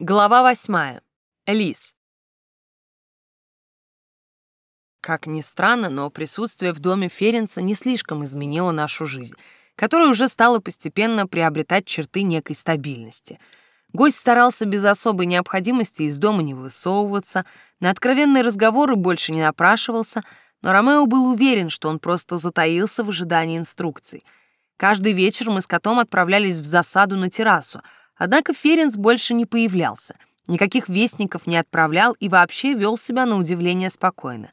Глава восьмая. Лис. Как ни странно, но присутствие в доме Ференса не слишком изменило нашу жизнь, которая уже стала постепенно приобретать черты некой стабильности. Гость старался без особой необходимости из дома не высовываться, на откровенные разговоры больше не напрашивался, но Ромео был уверен, что он просто затаился в ожидании инструкций. Каждый вечер мы с котом отправлялись в засаду на террасу — Однако Ференс больше не появлялся, никаких вестников не отправлял и вообще вел себя на удивление спокойно.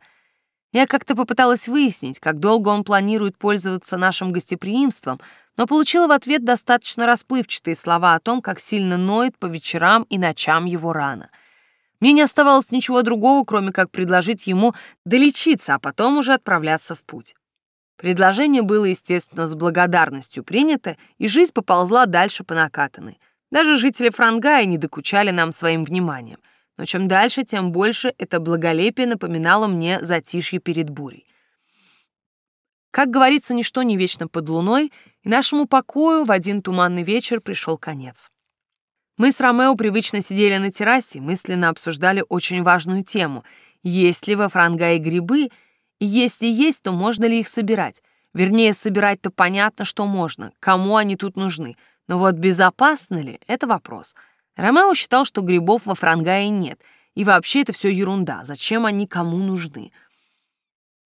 Я как-то попыталась выяснить, как долго он планирует пользоваться нашим гостеприимством, но получила в ответ достаточно расплывчатые слова о том, как сильно ноет по вечерам и ночам его рана. Мне не оставалось ничего другого, кроме как предложить ему долечиться, а потом уже отправляться в путь. Предложение было, естественно, с благодарностью принято, и жизнь поползла дальше по накатанной — даже жители Франгая не докучали нам своим вниманием. Но чем дальше, тем больше это благолепие напоминало мне затишье перед бурей. Как говорится, ничто не вечно под луной, и нашему покою в один туманный вечер пришел конец. Мы с Ромео привычно сидели на террасе, мысленно обсуждали очень важную тему. Есть ли во Франгае грибы, и если есть, то можно ли их собирать? Вернее, собирать-то понятно, что можно, кому они тут нужны — но вот безопасно ли — это вопрос. Ромео считал, что грибов во Франгае нет, и вообще это все ерунда, зачем они кому нужны.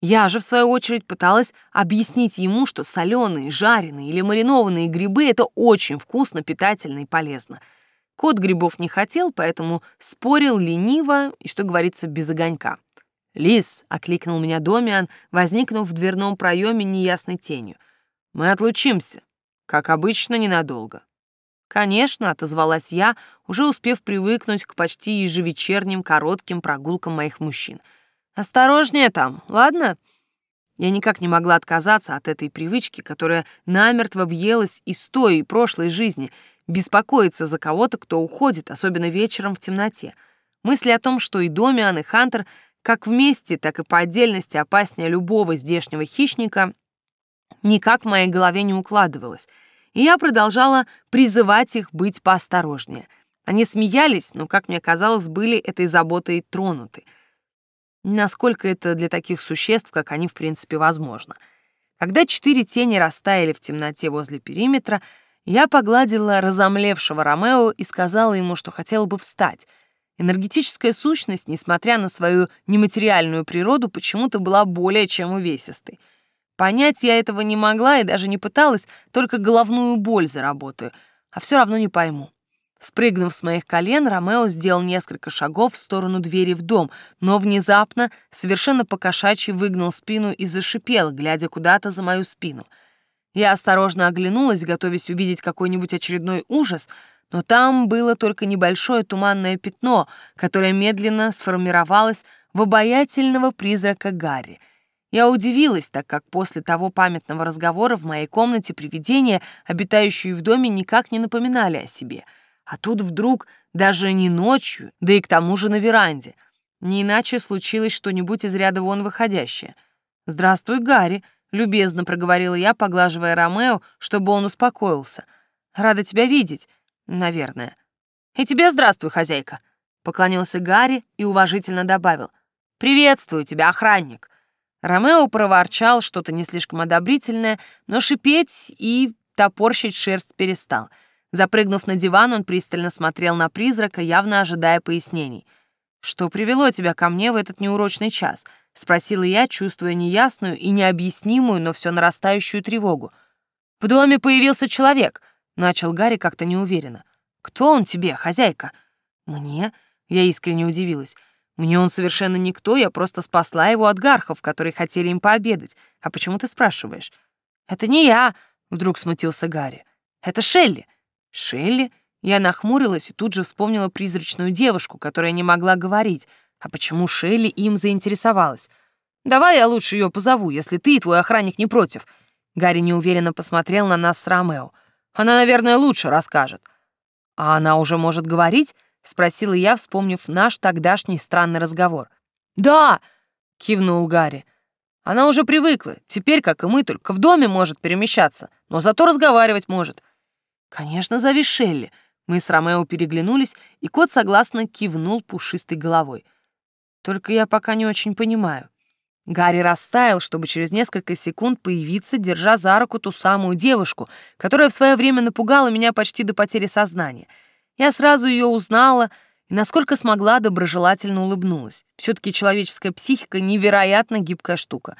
Я же, в свою очередь, пыталась объяснить ему, что соленые, жареные или маринованные грибы — это очень вкусно, питательно и полезно. Кот грибов не хотел, поэтому спорил лениво и, что говорится, без огонька. «Лис!» — окликнул меня Домиан, возникнув в дверном проеме неясной тенью. «Мы отлучимся. Как обычно, ненадолго. Конечно, отозвалась я, уже успев привыкнуть к почти ежевечерним коротким прогулкам моих мужчин. Осторожнее там, ладно? Я никак не могла отказаться от этой привычки, которая намертво въелась из той и прошлой жизни, беспокоиться за кого-то, кто уходит, особенно вечером в темноте. Мысли о том, что и Домиан, и Хантер как вместе, так и по отдельности опаснее любого здешнего хищника, никак в моей голове не укладывалось, и я продолжала призывать их быть поосторожнее. Они смеялись, но, как мне казалось, были этой заботой тронуты. Насколько это для таких существ, как они, в принципе, возможно. Когда четыре тени растаяли в темноте возле периметра, я погладила разомлевшего Ромео и сказала ему, что хотела бы встать. Энергетическая сущность, несмотря на свою нематериальную природу, почему-то была более чем увесистой — Понять я этого не могла и даже не пыталась, только головную боль заработаю, а все равно не пойму. Спрыгнув с моих колен, Ромео сделал несколько шагов в сторону двери в дом, но внезапно, совершенно покошачьи, выгнул спину и зашипел, глядя куда-то за мою спину. Я осторожно оглянулась, готовясь увидеть какой-нибудь очередной ужас, но там было только небольшое туманное пятно, которое медленно сформировалось в обаятельного призрака Гарри — я удивилась, так как после того памятного разговора в моей комнате привидения, обитающие в доме, никак не напоминали о себе. А тут вдруг, даже не ночью, да и к тому же на веранде. Не иначе случилось что-нибудь из ряда вон выходящее. «Здравствуй, Гарри», — любезно проговорила я, поглаживая Ромео, чтобы он успокоился. «Рада тебя видеть, наверное». «И тебе здравствуй, хозяйка», — поклонился Гарри и уважительно добавил. «Приветствую тебя, охранник». Ромео проворчал что-то не слишком одобрительное, но шипеть и топорщить шерсть перестал. Запрыгнув на диван, он пристально смотрел на призрака, явно ожидая пояснений. «Что привело тебя ко мне в этот неурочный час?» — спросила я, чувствуя неясную и необъяснимую, но все нарастающую тревогу. «В доме появился человек», — начал Гарри как-то неуверенно. «Кто он тебе, хозяйка?» «Мне?» — я искренне удивилась. Мне он совершенно никто, я просто спасла его от гархов, которые хотели им пообедать. А почему ты спрашиваешь? Это не я, вдруг смутился Гарри. Это Шелли. Шелли? Я нахмурилась и тут же вспомнила призрачную девушку, которая не могла говорить. А почему Шелли им заинтересовалась? Давай я лучше ее позову, если ты и твой охранник не против. Гарри неуверенно посмотрел на нас с Ромео. Она, наверное, лучше расскажет. А она уже может говорить? — спросила я, вспомнив наш тогдашний странный разговор. «Да!» — кивнул Гарри. «Она уже привыкла. Теперь, как и мы, только в доме может перемещаться, но зато разговаривать может». «Конечно, зови Шелли», — Мы с Ромео переглянулись, и кот согласно кивнул пушистой головой. Только я пока не очень понимаю. Гарри растаял, чтобы через несколько секунд появиться, держа за руку ту самую девушку, которая в свое время напугала меня почти до потери сознания. Я сразу ее узнала и, насколько смогла, доброжелательно улыбнулась. Все-таки человеческая психика — невероятно гибкая штука.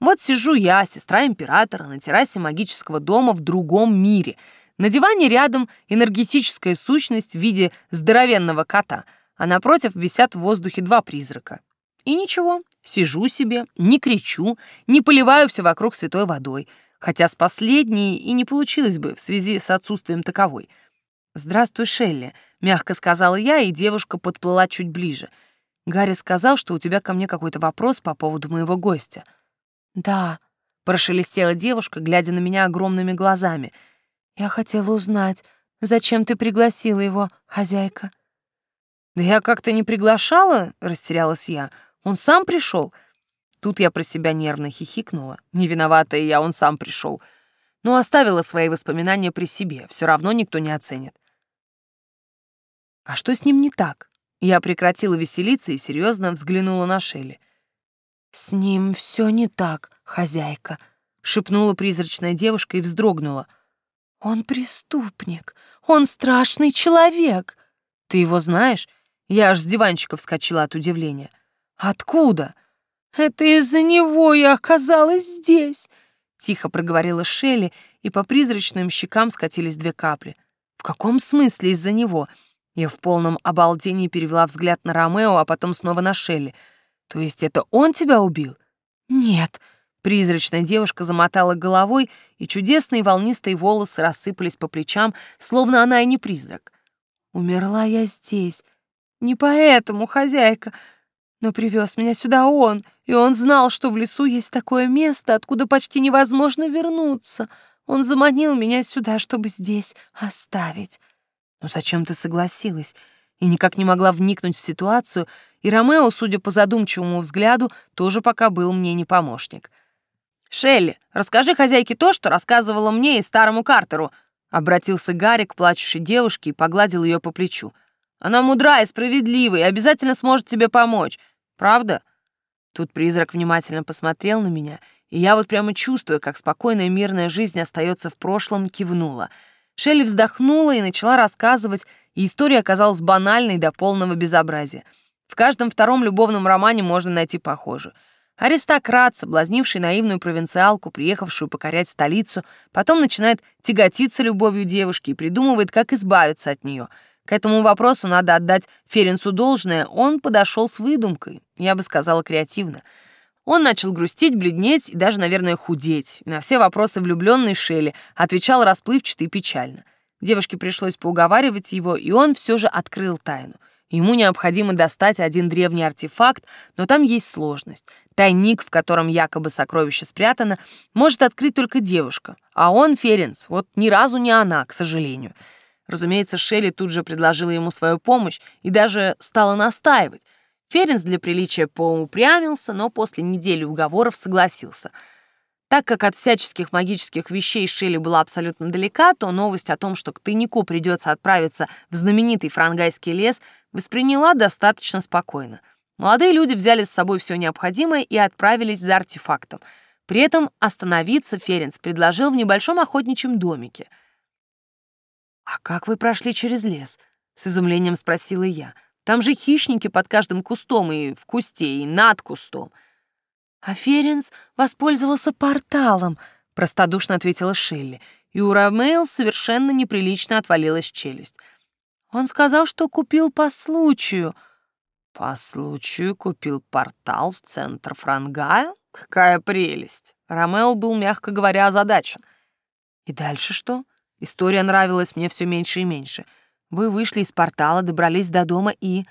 Вот сижу я, сестра императора, на террасе магического дома в другом мире. На диване рядом энергетическая сущность в виде здоровенного кота, а напротив висят в воздухе два призрака. И ничего, сижу себе, не кричу, не поливаю все вокруг святой водой, хотя с последней и не получилось бы в связи с отсутствием таковой. «Здравствуй, Шелли», — мягко сказала я, и девушка подплыла чуть ближе. «Гарри сказал, что у тебя ко мне какой-то вопрос по поводу моего гостя». «Да», — прошелестела девушка, глядя на меня огромными глазами. «Я хотела узнать, зачем ты пригласила его, хозяйка?» «Да я как-то не приглашала», — растерялась я. Он сам пришел. Тут я про себя нервно хихикнула. Не виноватая я, он сам пришел. Но оставила свои воспоминания при себе. Все равно никто не оценит. А что с ним не так? Я прекратила веселиться и серьезно взглянула на Шелли. «С ним все не так, хозяйка», — шепнула призрачная девушка и вздрогнула. «Он преступник, он страшный человек». «Ты его знаешь?» Я аж с диванчика вскочила от удивления. Откуда? Это из-за него я оказалась здесь, тихо проговорила Шелли, и по призрачным щекам скатились две капли. В каком смысле из-за него? Я в полном обалдении перевела взгляд на Ромео, а потом снова на Шелли. То есть это он тебя убил? Нет. Призрачная девушка замотала головой, и чудесные волнистые волосы рассыпались по плечам, словно она и не призрак. Умерла я здесь. Не поэтому, хозяйка. Но привез меня сюда он, и он знал, что в лесу есть такое место, откуда почти невозможно вернуться. Он заманил меня сюда, чтобы здесь оставить. Но зачем ты согласилась? И никак не могла вникнуть в ситуацию, и Ромео, судя по задумчивому взгляду, тоже пока был мне не помощник. «Шелли, расскажи хозяйке то, что рассказывала мне и старому Картеру», обратился Гарри к плачущей девушке и погладил ее по плечу. Она мудрая и справедлива и обязательно сможет тебе помочь. Правда?» Тут призрак внимательно посмотрел на меня, и я вот прямо чувствую, как спокойная мирная жизнь остается в прошлом, кивнула. Шелли вздохнула и начала рассказывать, и история оказалась банальной до полного безобразия. В каждом втором любовном романе можно найти похожую. Аристократ, соблазнивший наивную провинциалку, приехавшую покорять столицу, потом начинает тяготиться любовью девушки и придумывает, как избавиться от нее — к этому вопросу надо отдать Ференсу должное, он подошел с выдумкой, я бы сказала, креативно. Он начал грустить, бледнеть и даже, наверное, худеть. на все вопросы влюбленной Шелли отвечал расплывчато и печально. Девушке пришлось поуговаривать его, и он все же открыл тайну. Ему необходимо достать один древний артефакт, но там есть сложность. Тайник, в котором якобы сокровище спрятано, может открыть только девушка, а он, Ференс, вот ни разу не она, к сожалению. Разумеется, Шелли тут же предложила ему свою помощь и даже стала настаивать. Ференс для приличия поупрямился, но после недели уговоров согласился. Так как от всяческих магических вещей Шелли была абсолютно далека, то новость о том, что к тайнику придется отправиться в знаменитый франгайский лес, восприняла достаточно спокойно. Молодые люди взяли с собой все необходимое и отправились за артефактом. При этом остановиться Ференс предложил в небольшом охотничьем домике — «А как вы прошли через лес?» — с изумлением спросила я. «Там же хищники под каждым кустом, и в кусте, и над кустом». «А Ференс воспользовался порталом», — простодушно ответила Шелли, и у Ромео совершенно неприлично отвалилась челюсть. «Он сказал, что купил по случаю». «По случаю купил портал в центр Франгая? Какая прелесть!» Ромео был, мягко говоря, озадачен. «И дальше что?» История нравилась мне все меньше и меньше. Вы вышли из портала, добрались до дома и...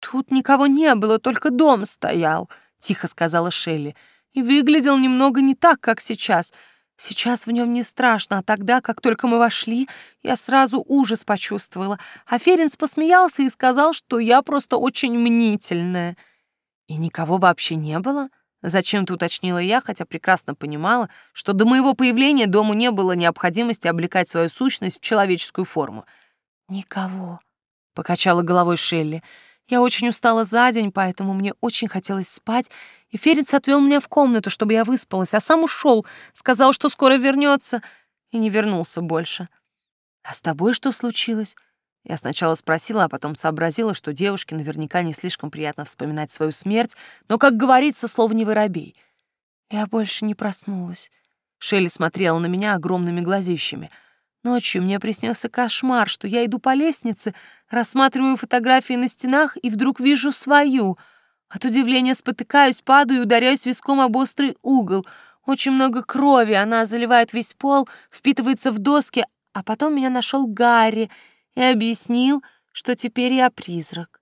«Тут никого не было, только дом стоял», — тихо сказала Шелли. «И выглядел немного не так, как сейчас. Сейчас в нем не страшно, а тогда, как только мы вошли, я сразу ужас почувствовала. А Ференс посмеялся и сказал, что я просто очень мнительная». «И никого вообще не было?» Зачем-то уточнила я, хотя прекрасно понимала, что до моего появления дому не было необходимости облекать свою сущность в человеческую форму. «Никого», — покачала головой Шелли. «Я очень устала за день, поэтому мне очень хотелось спать, и Ференц отвел меня в комнату, чтобы я выспалась, а сам ушел, сказал, что скоро вернется, и не вернулся больше. А с тобой что случилось? Я сначала спросила, а потом сообразила, что девушке наверняка не слишком приятно вспоминать свою смерть, но, как говорится, слово не воробей. Я больше не проснулась. Шелли смотрела на меня огромными глазищами. Ночью мне приснился кошмар, что я иду по лестнице, рассматриваю фотографии на стенах и вдруг вижу свою — от удивления спотыкаюсь, падаю и ударяюсь виском об острый угол. Очень много крови, она заливает весь пол, впитывается в доски, а потом меня нашел Гарри и объяснил, что теперь я призрак.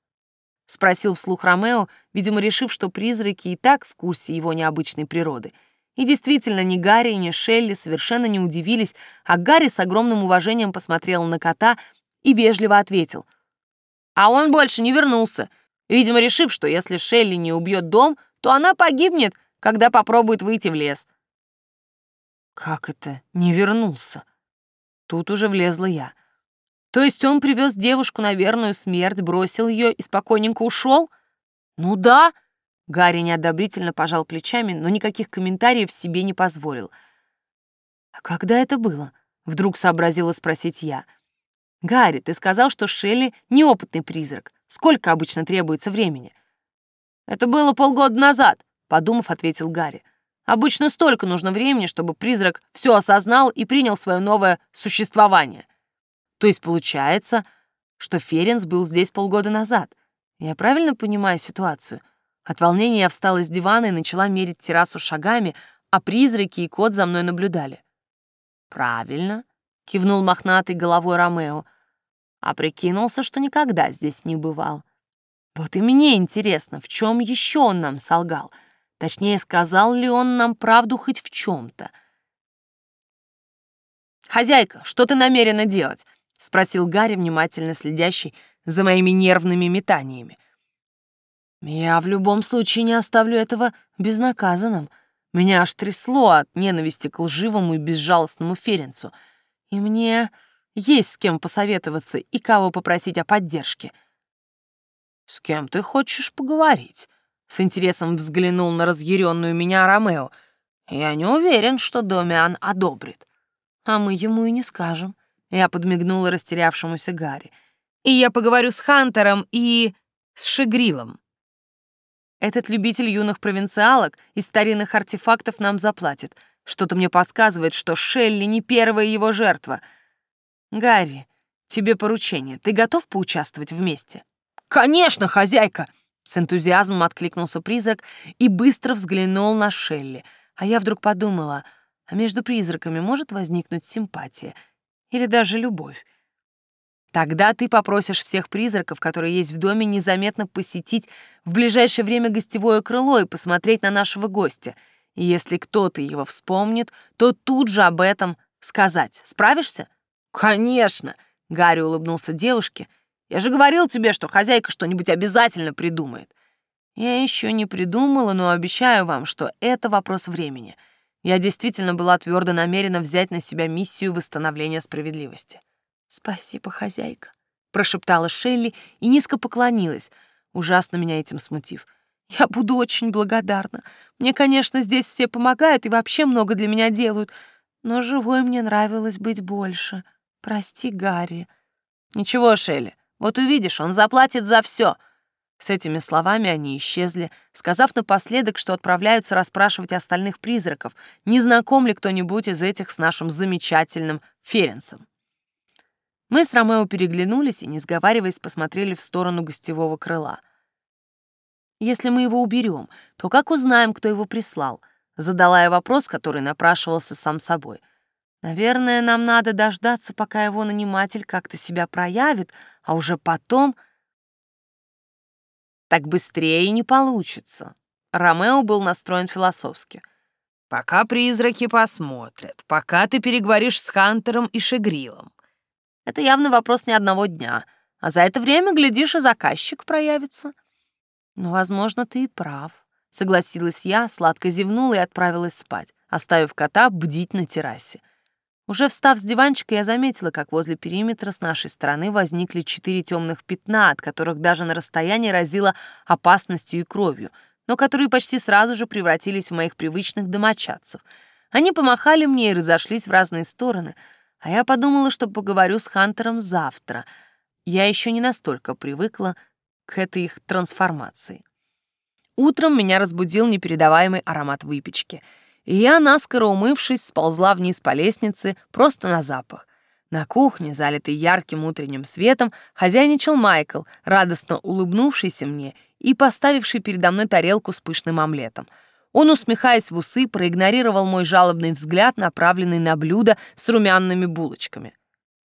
Спросил вслух Ромео, видимо, решив, что призраки и так в курсе его необычной природы. И действительно, ни Гарри, ни Шелли совершенно не удивились, а Гарри с огромным уважением посмотрел на кота и вежливо ответил. «А он больше не вернулся видимо, решив, что если Шелли не убьет дом, то она погибнет, когда попробует выйти в лес. Как это не вернулся? Тут уже влезла я. То есть он привез девушку на верную смерть, бросил ее и спокойненько ушел? Ну да. Гарри неодобрительно пожал плечами, но никаких комментариев себе не позволил. А когда это было? Вдруг сообразила спросить я. Гарри, ты сказал, что Шелли неопытный призрак. Сколько обычно требуется времени? Это было полгода назад, подумав, ответил Гарри. Обычно столько нужно времени, чтобы призрак все осознал и принял свое новое существование. То есть получается, что Ференс был здесь полгода назад. Я правильно понимаю ситуацию? От волнения я встала с дивана и начала мерить террасу шагами, а призраки и кот за мной наблюдали. «Правильно», — кивнул мохнатый головой Ромео а прикинулся, что никогда здесь не бывал. Вот и мне интересно, в чем еще он нам солгал? Точнее, сказал ли он нам правду хоть в чем-то? «Хозяйка, что ты намерена делать?» — спросил Гарри, внимательно следящий за моими нервными метаниями. «Я в любом случае не оставлю этого безнаказанным. Меня аж трясло от ненависти к лживому и безжалостному Ференцу. И мне есть с кем посоветоваться и кого попросить о поддержке. «С кем ты хочешь поговорить?» С интересом взглянул на разъяренную меня Ромео. «Я не уверен, что Домиан одобрит». «А мы ему и не скажем». Я подмигнула растерявшемуся Гарри. «И я поговорю с Хантером и... с Шигрилом. Этот любитель юных провинциалок и старинных артефактов нам заплатит. Что-то мне подсказывает, что Шелли не первая его жертва — «Гарри, тебе поручение. Ты готов поучаствовать вместе?» «Конечно, хозяйка!» С энтузиазмом откликнулся призрак и быстро взглянул на Шелли. А я вдруг подумала, а между призраками может возникнуть симпатия или даже любовь. Тогда ты попросишь всех призраков, которые есть в доме, незаметно посетить в ближайшее время гостевое крыло и посмотреть на нашего гостя. И если кто-то его вспомнит, то тут же об этом сказать. Справишься? «Конечно!» — Гарри улыбнулся девушке. «Я же говорил тебе, что хозяйка что-нибудь обязательно придумает». «Я еще не придумала, но обещаю вам, что это вопрос времени. Я действительно была твердо намерена взять на себя миссию восстановления справедливости». «Спасибо, хозяйка», — прошептала Шелли и низко поклонилась, ужасно меня этим смутив. «Я буду очень благодарна. Мне, конечно, здесь все помогают и вообще много для меня делают, но живой мне нравилось быть больше». Прости, Гарри. Ничего, Шелли, вот увидишь, он заплатит за все. С этими словами они исчезли, сказав напоследок, что отправляются расспрашивать остальных призраков, не знаком ли кто-нибудь из этих с нашим замечательным Ференсом. Мы с Ромео переглянулись и, не сговариваясь, посмотрели в сторону гостевого крыла. «Если мы его уберем, то как узнаем, кто его прислал?» Задала я вопрос, который напрашивался сам собой — Наверное, нам надо дождаться, пока его наниматель как-то себя проявит, а уже потом... Так быстрее не получится. Ромео был настроен философски. Пока призраки посмотрят, пока ты переговоришь с Хантером и Шегрилом. Это явно вопрос не одного дня, а за это время, глядишь, и заказчик проявится. Ну, возможно, ты и прав. Согласилась я, сладко зевнула и отправилась спать, оставив кота бдить на террасе. Уже встав с диванчика, я заметила, как возле периметра с нашей стороны возникли четыре темных пятна, от которых даже на расстоянии разило опасностью и кровью, но которые почти сразу же превратились в моих привычных домочадцев. Они помахали мне и разошлись в разные стороны, а я подумала, что поговорю с Хантером завтра. Я еще не настолько привыкла к этой их трансформации. Утром меня разбудил непередаваемый аромат выпечки — и я, наскоро умывшись, сползла вниз по лестнице просто на запах. На кухне, залитой ярким утренним светом, хозяйничал Майкл, радостно улыбнувшийся мне и поставивший передо мной тарелку с пышным омлетом. Он, усмехаясь в усы, проигнорировал мой жалобный взгляд, направленный на блюдо с румяными булочками.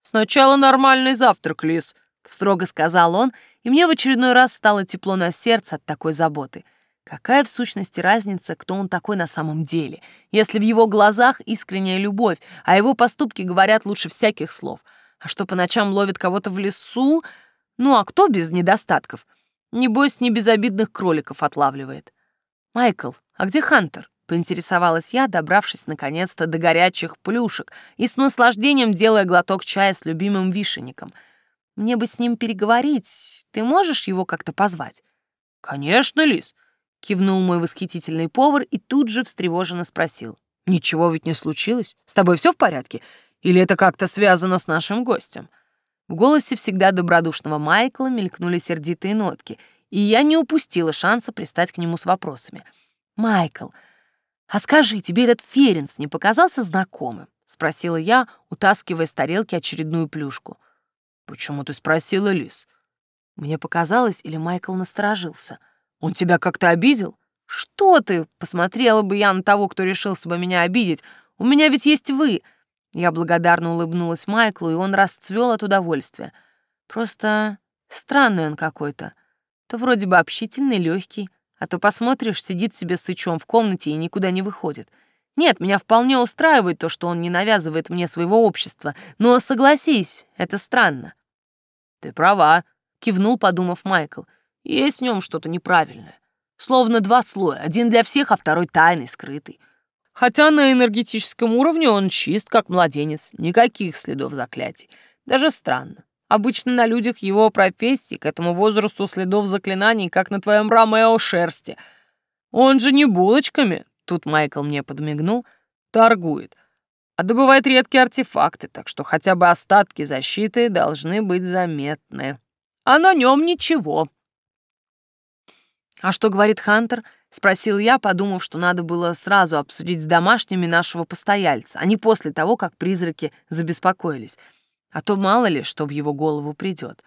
«Сначала нормальный завтрак, Лис», — строго сказал он, и мне в очередной раз стало тепло на сердце от такой заботы — Какая в сущности разница, кто он такой на самом деле, если в его глазах искренняя любовь, а его поступки говорят лучше всяких слов? А что по ночам ловит кого-то в лесу? Ну а кто без недостатков? Небось, не безобидных кроликов отлавливает. «Майкл, а где Хантер?» — поинтересовалась я, добравшись наконец-то до горячих плюшек и с наслаждением делая глоток чая с любимым вишенником. «Мне бы с ним переговорить. Ты можешь его как-то позвать?» «Конечно, Лис. Кивнул мой восхитительный повар и тут же встревоженно спросил. «Ничего ведь не случилось? С тобой все в порядке? Или это как-то связано с нашим гостем?» В голосе всегда добродушного Майкла мелькнули сердитые нотки, и я не упустила шанса пристать к нему с вопросами. «Майкл, а скажи, тебе этот Ференс не показался знакомым?» — спросила я, утаскивая с тарелки очередную плюшку. «Почему ты спросила, Лис?» Мне показалось, или Майкл насторожился — он тебя как-то обидел? Что ты? Посмотрела бы я на того, кто решился бы меня обидеть. У меня ведь есть вы. Я благодарно улыбнулась Майклу, и он расцвел от удовольствия. Просто странный он какой-то. То вроде бы общительный, легкий, а то посмотришь, сидит себе сычом в комнате и никуда не выходит. Нет, меня вполне устраивает то, что он не навязывает мне своего общества, но согласись, это странно. Ты права, кивнул, подумав Майкл. Есть в нем что-то неправильное. Словно два слоя, один для всех, а второй тайный, скрытый. Хотя на энергетическом уровне он чист, как младенец, никаких следов заклятий. Даже странно. Обычно на людях его профессии к этому возрасту следов заклинаний, как на твоем Ромео шерсти. Он же не булочками, тут Майкл мне подмигнул, торгует, а добывает редкие артефакты, так что хотя бы остатки защиты должны быть заметны. А на нем ничего. «А что говорит Хантер?» — спросил я, подумав, что надо было сразу обсудить с домашними нашего постояльца, а не после того, как призраки забеспокоились. А то мало ли, что в его голову придет.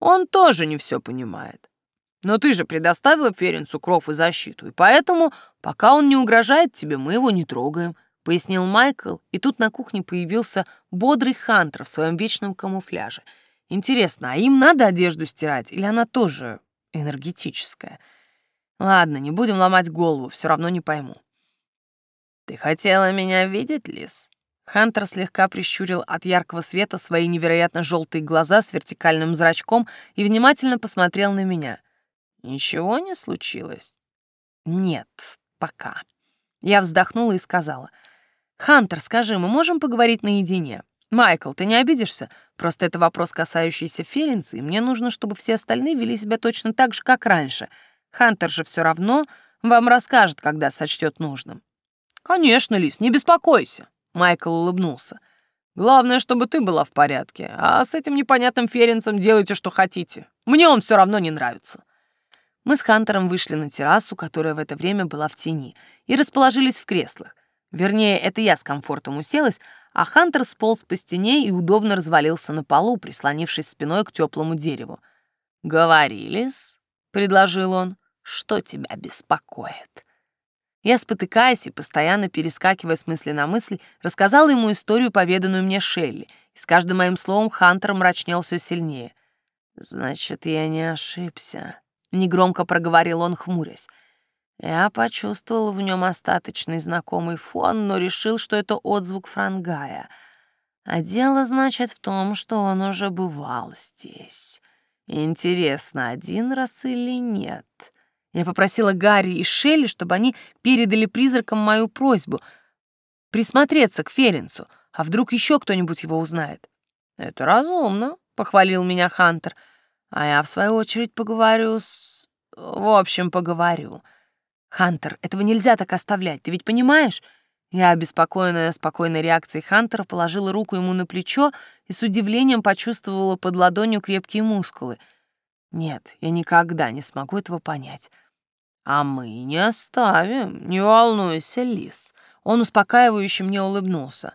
Он тоже не все понимает. Но ты же предоставила Ференцу кров и защиту, и поэтому, пока он не угрожает тебе, мы его не трогаем», — пояснил Майкл, и тут на кухне появился бодрый Хантер в своем вечном камуфляже. «Интересно, а им надо одежду стирать, или она тоже энергетическая. Ладно, не будем ломать голову, все равно не пойму. Ты хотела меня видеть, Лис? Хантер слегка прищурил от яркого света свои невероятно желтые глаза с вертикальным зрачком и внимательно посмотрел на меня. Ничего не случилось? Нет, пока. Я вздохнула и сказала. «Хантер, скажи, мы можем поговорить наедине? «Майкл, ты не обидишься? Просто это вопрос, касающийся Ференции, и мне нужно, чтобы все остальные вели себя точно так же, как раньше. Хантер же все равно вам расскажет, когда сочтет нужным». «Конечно, Лис, не беспокойся», — Майкл улыбнулся. «Главное, чтобы ты была в порядке, а с этим непонятным Ференцем делайте, что хотите. Мне он все равно не нравится». Мы с Хантером вышли на террасу, которая в это время была в тени, и расположились в креслах. Вернее, это я с комфортом уселась, а Хантер сполз по стене и удобно развалился на полу, прислонившись спиной к теплому дереву. «Говорились?» — предложил он. «Что тебя беспокоит?» Я, спотыкаясь и постоянно перескакивая с мысли на мысль, рассказала ему историю, поведанную мне Шелли, и с каждым моим словом Хантер мрачнел все сильнее. «Значит, я не ошибся», — негромко проговорил он, хмурясь. Я почувствовал в нем остаточный знакомый фон, но решил, что это отзвук франгая. А дело, значит, в том, что он уже бывал здесь. Интересно, один раз или нет? Я попросила Гарри и Шелли, чтобы они передали призракам мою просьбу присмотреться к Ференцу, А вдруг еще кто-нибудь его узнает? Это разумно, похвалил меня Хантер. А я, в свою очередь, поговорю с... В общем, поговорю. Хантер, этого нельзя так оставлять, ты ведь понимаешь? Я, обеспокоенная спокойной реакцией Хантера, положила руку ему на плечо и с удивлением почувствовала под ладонью крепкие мускулы. Нет, я никогда не смогу этого понять. А мы не оставим, не волнуйся, Лис. Он успокаивающе мне улыбнулся.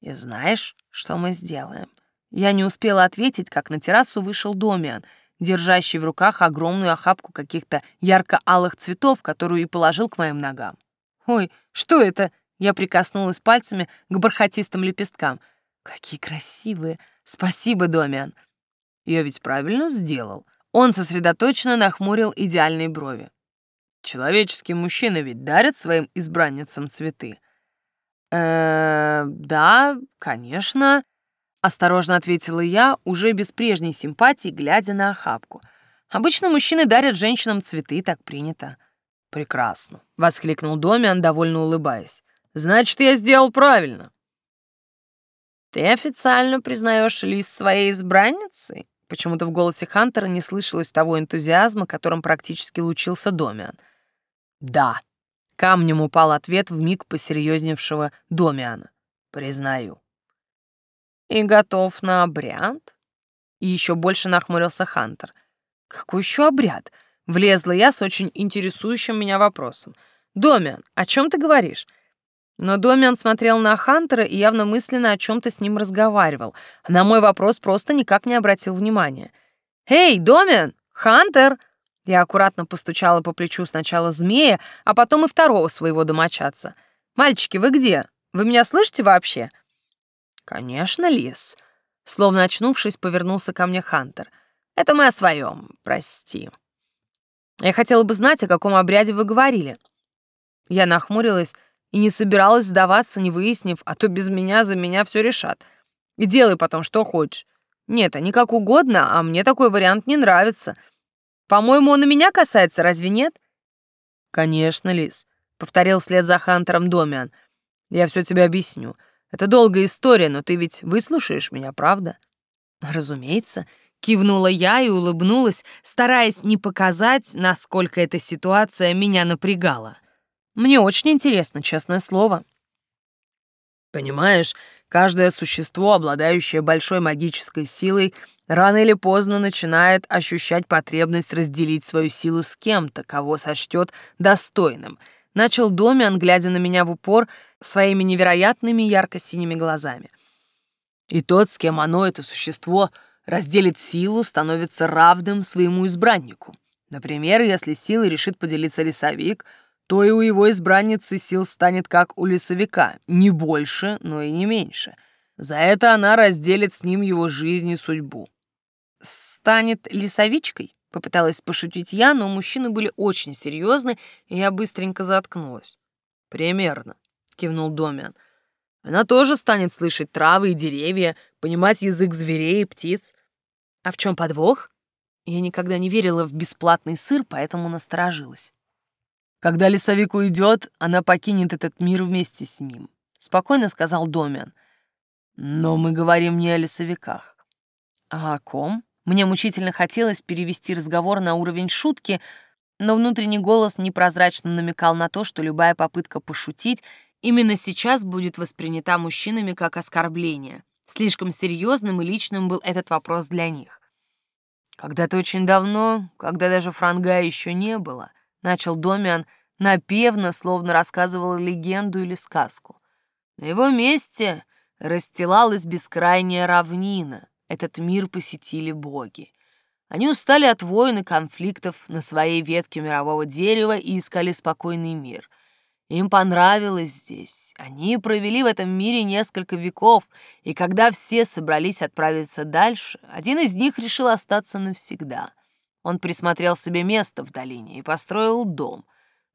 И знаешь, что мы сделаем? Я не успела ответить, как на террасу вышел Домиан, держащий в руках огромную охапку каких-то ярко-алых цветов, которую и положил к моим ногам. «Ой, что это?» Я прикоснулась пальцами к бархатистым лепесткам. «Какие красивые! Спасибо, Домиан!» «Я ведь правильно сделал». Он сосредоточенно нахмурил идеальные брови. «Человеческие мужчины ведь дарят своим избранницам цветы». «Э, да, конечно», — осторожно ответила я, уже без прежней симпатии, глядя на охапку. «Обычно мужчины дарят женщинам цветы, так принято». «Прекрасно», — воскликнул Домиан, довольно улыбаясь. Значит, я сделал правильно. Ты официально признаешь Лис своей избранницей? Почему-то в голосе Хантера не слышалось того энтузиазма, которым практически лучился Домиан. Да. Камнем упал ответ в миг посерьезневшего Домиана. Признаю. И готов на обряд? И еще больше нахмурился Хантер. Какой еще обряд? Влезла я с очень интересующим меня вопросом. Домиан, о чем ты говоришь? Но Домиан смотрел на Хантера и явно мысленно о чем-то с ним разговаривал. А на мой вопрос просто никак не обратил внимания. «Эй, Домиан! Хантер!» Я аккуратно постучала по плечу сначала змея, а потом и второго своего домочадца. «Мальчики, вы где? Вы меня слышите вообще?» «Конечно, Лис». Словно очнувшись, повернулся ко мне Хантер. «Это мы о своем, прости». «Я хотела бы знать, о каком обряде вы говорили». Я нахмурилась и не собиралась сдаваться, не выяснив, а то без меня за меня все решат. И делай потом, что хочешь. Нет, они как угодно, а мне такой вариант не нравится. По-моему, он и меня касается, разве нет? Конечно, Лиз, повторил вслед за Хантером Домиан. Я все тебе объясню. Это долгая история, но ты ведь выслушаешь меня, правда? Разумеется, кивнула я и улыбнулась, стараясь не показать, насколько эта ситуация меня напрягала. Мне очень интересно, честное слово. Понимаешь, каждое существо, обладающее большой магической силой, рано или поздно начинает ощущать потребность разделить свою силу с кем-то, кого сочтет достойным. Начал Домиан, глядя на меня в упор своими невероятными ярко-синими глазами. И тот, с кем оно, это существо, разделит силу, становится равным своему избраннику. Например, если силой решит поделиться лесовик — то и у его избранницы сил станет как у лесовика, не больше, но и не меньше. За это она разделит с ним его жизнь и судьбу. «Станет лесовичкой?» — попыталась пошутить я, но мужчины были очень серьезны, и я быстренько заткнулась. «Примерно», — кивнул Домиан. «Она тоже станет слышать травы и деревья, понимать язык зверей и птиц. А в чем подвох?» Я никогда не верила в бесплатный сыр, поэтому насторожилась. Когда лесовик уйдет, она покинет этот мир вместе с ним», — спокойно сказал Домиан. «Но мы говорим не о лесовиках». «А о ком?» Мне мучительно хотелось перевести разговор на уровень шутки, но внутренний голос непрозрачно намекал на то, что любая попытка пошутить именно сейчас будет воспринята мужчинами как оскорбление. Слишком серьезным и личным был этот вопрос для них. «Когда-то очень давно, когда даже франга еще не было», начал Домиан напевно, словно рассказывал легенду или сказку. На его месте расстилалась бескрайняя равнина. Этот мир посетили боги. Они устали от войн и конфликтов на своей ветке мирового дерева и искали спокойный мир. Им понравилось здесь. Они провели в этом мире несколько веков, и когда все собрались отправиться дальше, один из них решил остаться навсегда — он присмотрел себе место в долине и построил дом.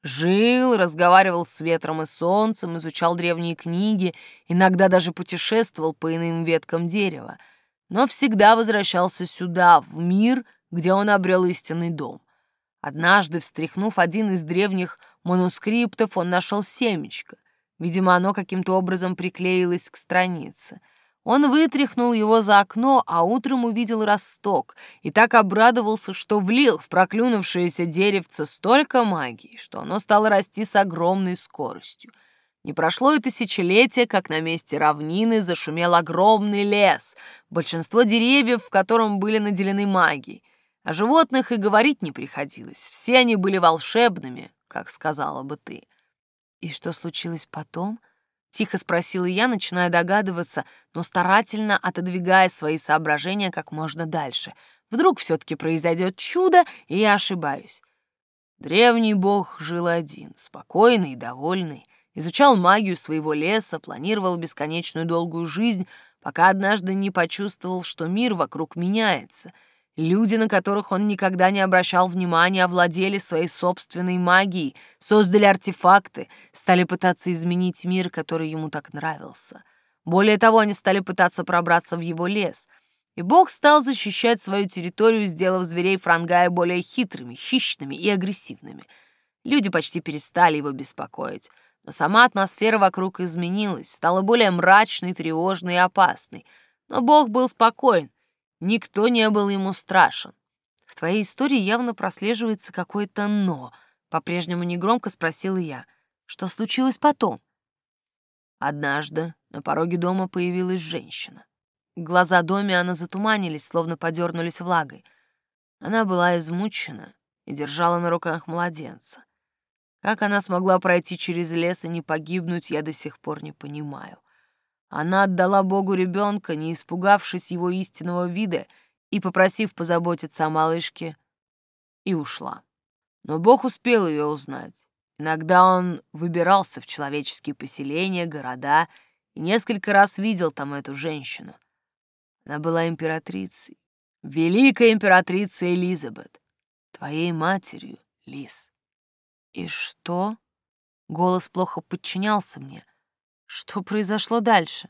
Жил, разговаривал с ветром и солнцем, изучал древние книги, иногда даже путешествовал по иным веткам дерева, но всегда возвращался сюда, в мир, где он обрел истинный дом. Однажды, встряхнув один из древних манускриптов, он нашел семечко. Видимо, оно каким-то образом приклеилось к странице. Он вытряхнул его за окно, а утром увидел росток и так обрадовался, что влил в проклюнувшееся деревце столько магии, что оно стало расти с огромной скоростью. Не прошло и тысячелетия, как на месте равнины зашумел огромный лес, большинство деревьев в котором были наделены магией. О животных и говорить не приходилось, все они были волшебными, как сказала бы ты. И что случилось потом? Тихо спросила я, начиная догадываться, но старательно отодвигая свои соображения как можно дальше. Вдруг все-таки произойдет чудо, и я ошибаюсь. Древний бог жил один, спокойный и довольный, изучал магию своего леса, планировал бесконечную долгую жизнь, пока однажды не почувствовал, что мир вокруг меняется — Люди, на которых он никогда не обращал внимания, овладели своей собственной магией, создали артефакты, стали пытаться изменить мир, который ему так нравился. Более того, они стали пытаться пробраться в его лес. И Бог стал защищать свою территорию, сделав зверей Франгая более хитрыми, хищными и агрессивными. Люди почти перестали его беспокоить. Но сама атмосфера вокруг изменилась, стала более мрачной, тревожной и опасной. Но Бог был спокоен, Никто не был ему страшен. В твоей истории явно прослеживается какое-то «но», — по-прежнему негромко спросила я. Что случилось потом? Однажды на пороге дома появилась женщина. Глаза Домиана затуманились, словно подернулись влагой. Она была измучена и держала на руках младенца. Как она смогла пройти через лес и не погибнуть, я до сих пор не понимаю. Она отдала Богу ребенка, не испугавшись его истинного вида и попросив позаботиться о малышке, и ушла. Но Бог успел ее узнать. Иногда он выбирался в человеческие поселения, города и несколько раз видел там эту женщину. Она была императрицей, великой императрицей Элизабет, твоей матерью, Лиз. И что? Голос плохо подчинялся мне — что произошло дальше?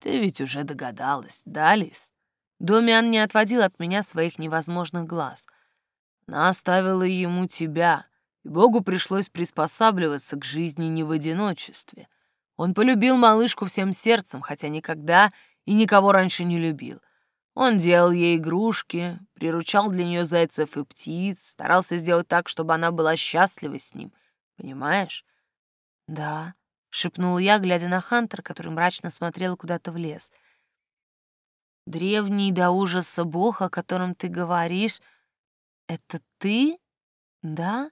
Ты ведь уже догадалась, да, Лис? Домиан не отводил от меня своих невозможных глаз. Она оставила ему тебя, и Богу пришлось приспосабливаться к жизни не в одиночестве. Он полюбил малышку всем сердцем, хотя никогда и никого раньше не любил. Он делал ей игрушки, приручал для нее зайцев и птиц, старался сделать так, чтобы она была счастлива с ним. Понимаешь? Да, — шепнул я, глядя на Хантер, который мрачно смотрел куда-то в лес. «Древний до ужаса бог, о котором ты говоришь, это ты? Да?»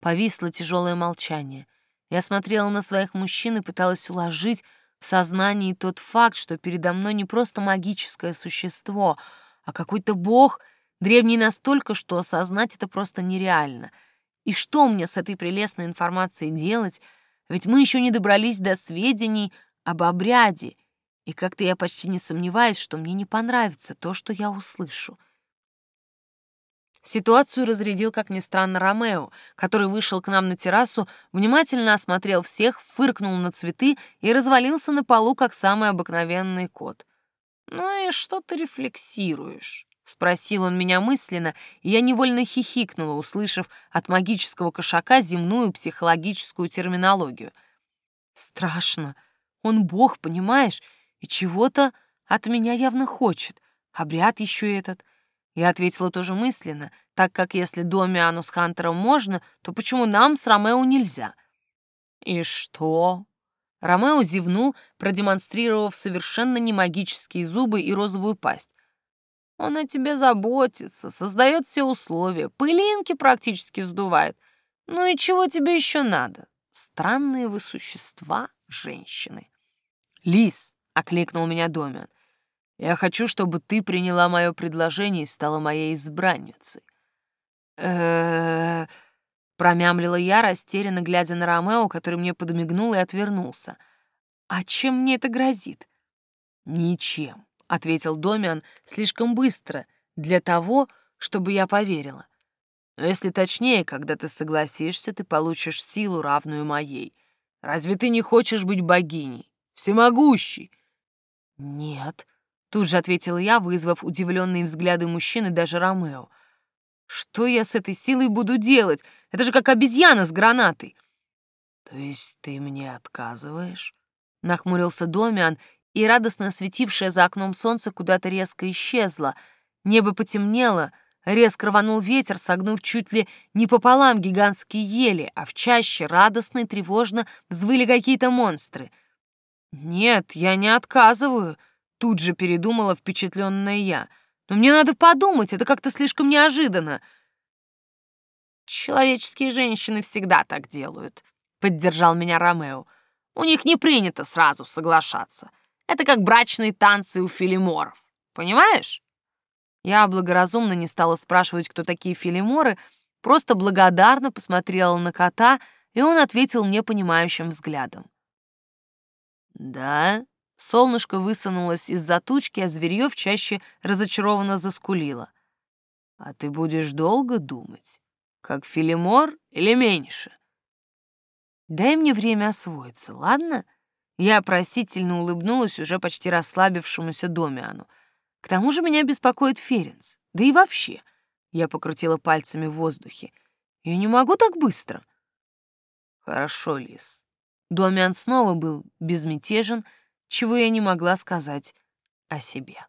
Повисло тяжелое молчание. Я смотрела на своих мужчин и пыталась уложить в сознании тот факт, что передо мной не просто магическое существо, а какой-то бог, древний настолько, что осознать это просто нереально. И что мне с этой прелестной информацией делать — ведь мы еще не добрались до сведений об обряде, и как-то я почти не сомневаюсь, что мне не понравится то, что я услышу. Ситуацию разрядил, как ни странно, Ромео, который вышел к нам на террасу, внимательно осмотрел всех, фыркнул на цветы и развалился на полу, как самый обыкновенный кот. «Ну и что ты рефлексируешь?» — спросил он меня мысленно, и я невольно хихикнула, услышав от магического кошака земную психологическую терминологию. «Страшно. Он бог, понимаешь, и чего-то от меня явно хочет. Обряд еще этот». Я ответила тоже мысленно, так как если Домиану с Хантером можно, то почему нам с Ромео нельзя? «И что?» Ромео зевнул, продемонстрировав совершенно не магические зубы и розовую пасть. Он о тебе заботится, создает все условия, пылинки практически сдувает. Ну и чего тебе еще надо? Странные вы существа, женщины. Лис, — окликнул меня Домиан, — я хочу, чтобы ты приняла мое предложение и стала моей избранницей. э промямлила я, растерянно глядя на Ромео, который мне подмигнул и отвернулся. «А чем мне это грозит?» «Ничем. — ответил Домиан слишком быстро для того, чтобы я поверила. «Но если точнее, когда ты согласишься, ты получишь силу, равную моей. Разве ты не хочешь быть богиней, всемогущей?» «Нет», — тут же ответила я, вызвав удивленные взгляды мужчины, даже Ромео. «Что я с этой силой буду делать? Это же как обезьяна с гранатой!» «То есть ты мне отказываешь?» — нахмурился Домиан, и радостно светившее за окном солнце куда-то резко исчезло. Небо потемнело, резко рванул ветер, согнув чуть ли не пополам гигантские ели, а в чаще радостно и тревожно взвыли какие-то монстры. «Нет, я не отказываю», — тут же передумала впечатленная я. «Но мне надо подумать, это как-то слишком неожиданно». «Человеческие женщины всегда так делают», — поддержал меня Ромео. «У них не принято сразу соглашаться. Это как брачные танцы у филиморов. Понимаешь? Я благоразумно не стала спрашивать, кто такие филиморы, просто благодарно посмотрела на кота, и он ответил мне понимающим взглядом. «Да?» Солнышко высунулось из-за тучки, а зверьё в чаще разочарованно заскулило. «А ты будешь долго думать? Как филимор или меньше?» «Дай мне время освоиться, ладно?» Я просительно улыбнулась уже почти расслабившемуся Домиану. К тому же меня беспокоит Ференц. Да и вообще. Я покрутила пальцами в воздухе. Я не могу так быстро. Хорошо, Лис. Домиан снова был безмятежен, чего я не могла сказать о себе.